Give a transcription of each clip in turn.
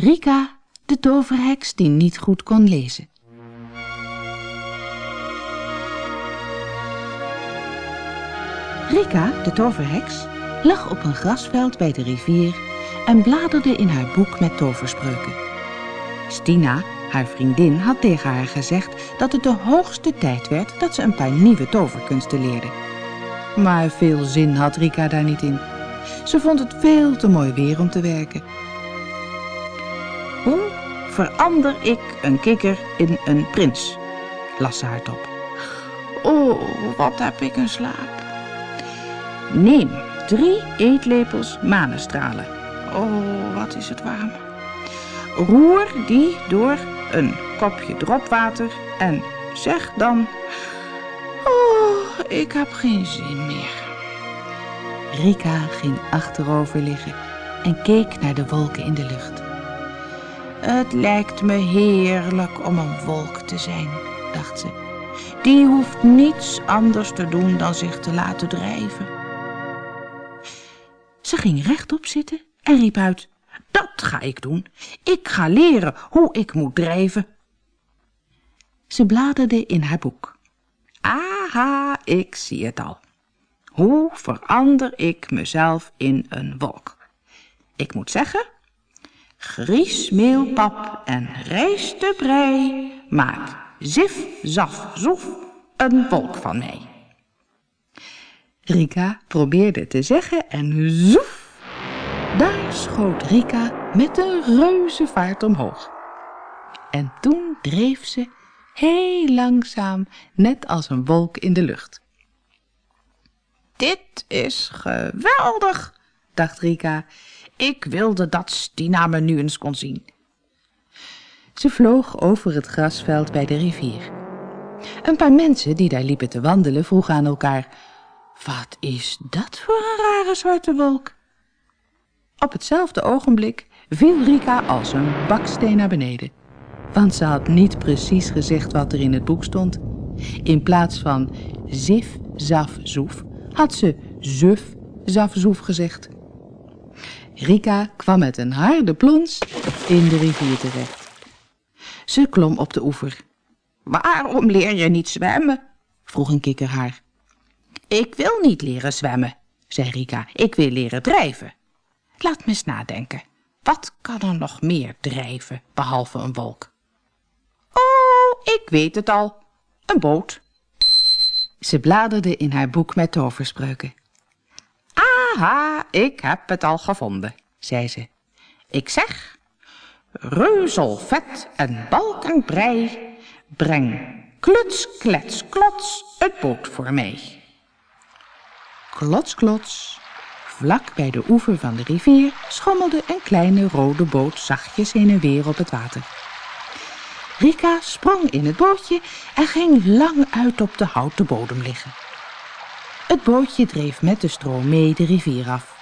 Rika, de toverheks die niet goed kon lezen. Rika, de toverheks, lag op een grasveld bij de rivier en bladerde in haar boek met toverspreuken. Stina, haar vriendin, had tegen haar gezegd dat het de hoogste tijd werd dat ze een paar nieuwe toverkunsten leerde. Maar veel zin had Rika daar niet in. Ze vond het veel te mooi weer om te werken. Verander ik een kikker in een prins? las ze hardop. Oh, wat heb ik een slaap. Neem drie eetlepels manestralen. Oh, wat is het warm. Roer die door een kopje dropwater en zeg dan... Oh, ik heb geen zin meer. Rika ging achterover liggen en keek naar de wolken in de lucht. Het lijkt me heerlijk om een wolk te zijn, dacht ze. Die hoeft niets anders te doen dan zich te laten drijven. Ze ging rechtop zitten en riep uit, dat ga ik doen. Ik ga leren hoe ik moet drijven. Ze bladerde in haar boek. Aha, ik zie het al. Hoe verander ik mezelf in een wolk? Ik moet zeggen, griesmeelpap en rijstebrei maakt zif, zaf, zoef een wolk van mij. Rika probeerde te zeggen en zoef, daar schoot Rika met een reuze vaart omhoog. En toen dreef ze heel langzaam, net als een wolk in de lucht. Dit is geweldig, dacht Rika. Ik wilde dat Stina me nu eens kon zien. Ze vloog over het grasveld bij de rivier. Een paar mensen die daar liepen te wandelen vroegen aan elkaar... Wat is dat voor een rare zwarte wolk? Op hetzelfde ogenblik viel Rika als een baksteen naar beneden. Want ze had niet precies gezegd wat er in het boek stond. In plaats van zif, zaf, zoef, had ze zuf, zaf, zoef gezegd. Rika kwam met een harde plons in de rivier terecht. Ze klom op de oever. Waarom leer je niet zwemmen? vroeg een kikker haar. Ik wil niet leren zwemmen, zei Rika. Ik wil leren drijven. Laat me eens nadenken. Wat kan er nog meer drijven, behalve een wolk? Oh, ik weet het al. Een boot. Ze bladerde in haar boek met toverspreuken. Aha, ik heb het al gevonden, zei ze. Ik zeg, reuzelvet en balkenbrei, breng kluts, klets, klots het boot voor mij. Klots, klots. Vlak bij de oever van de rivier schommelde een kleine rode boot zachtjes heen en weer op het water. Rika sprong in het bootje en ging lang uit op de houten bodem liggen. Het bootje dreef met de stroom mee de rivier af.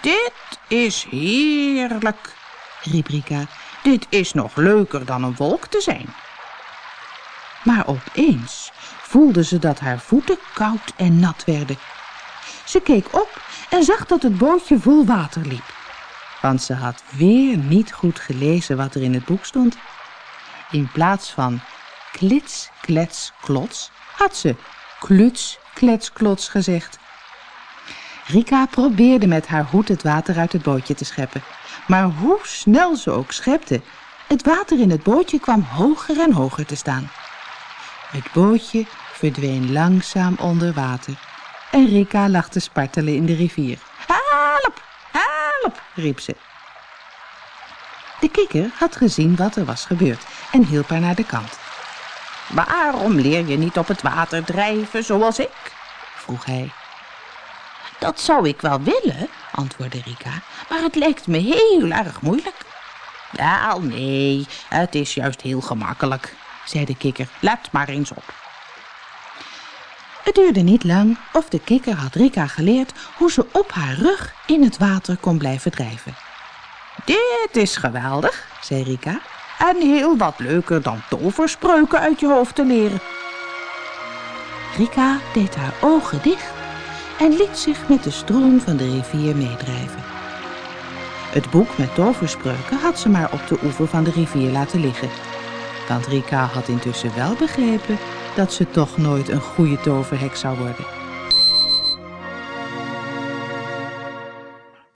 Dit is heerlijk, riep Rika. Dit is nog leuker dan een wolk te zijn. Maar opeens voelde ze dat haar voeten koud en nat werden. Ze keek op en zag dat het bootje vol water liep. Want ze had weer niet goed gelezen wat er in het boek stond. In plaats van klits, klets, klots, had ze kluts, klets, klots gezegd. Rika probeerde met haar hoed het water uit het bootje te scheppen. Maar hoe snel ze ook schepte, het water in het bootje kwam hoger en hoger te staan. Het bootje verdween langzaam onder water en Rika lag te spartelen in de rivier. Help, help, riep ze. De kikker had gezien wat er was gebeurd en hielp haar naar de kant. Waarom leer je niet op het water drijven zoals ik? vroeg hij. Dat zou ik wel willen, antwoordde Rika, maar het lijkt me heel erg moeilijk. Wel, nee, het is juist heel gemakkelijk, zei de kikker. Let maar eens op. Het duurde niet lang of de kikker had Rika geleerd hoe ze op haar rug in het water kon blijven drijven. Dit is geweldig, zei Rika, en heel wat leuker dan toverspreuken uit je hoofd te leren. Rika deed haar ogen dicht en liet zich met de stroom van de rivier meedrijven. Het boek met toverspreuken had ze maar op de oever van de rivier laten liggen. Want Rika had intussen wel begrepen dat ze toch nooit een goede toverhek zou worden.